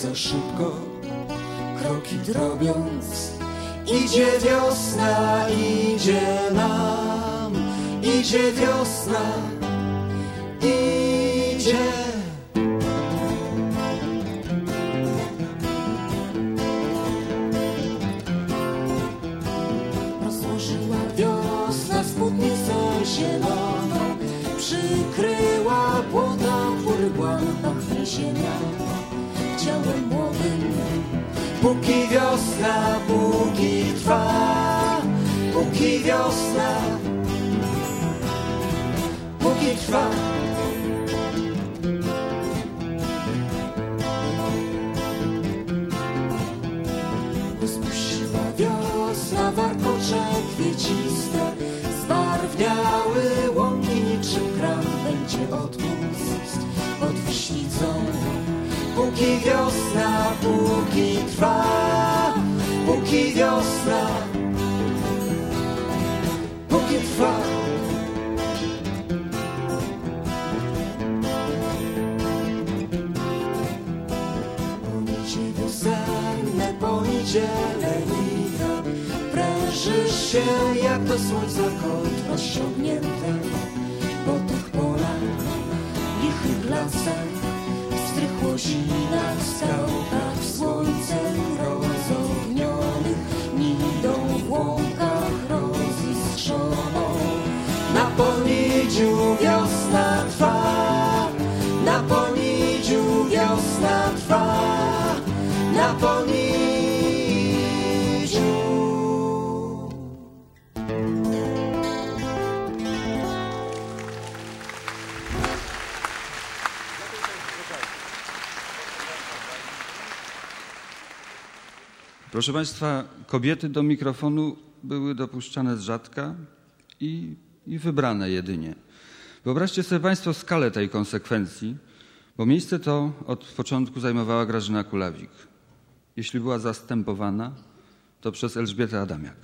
za szybko, kroki drobiąc. Idzie wiosna, idzie nam, idzie wiosna, idzie. Rozłożyła wiosna spódnicę zieloną, przykryła pachnie ziemia. Ciałem młodym, póki wiosna, póki trwa, póki wiosna, póki trwa. Wiosna warkocze Póki wiosna, póki trwa Póki wiosna. Póki trwa. Ponicie wiosenne, poniedziele mija Prężysz się jak do słońca kot osiągnięte. Po tych polach, lichych lasach Strych łosinach, skałkach Słońcem rozognionych Nidą w łąkach roziskrzoną Na ponidziu Proszę Państwa, kobiety do mikrofonu były dopuszczane z rzadka i, i wybrane jedynie. Wyobraźcie sobie Państwo skalę tej konsekwencji, bo miejsce to od początku zajmowała Grażyna Kulawik. Jeśli była zastępowana, to przez Elżbietę Adamiak.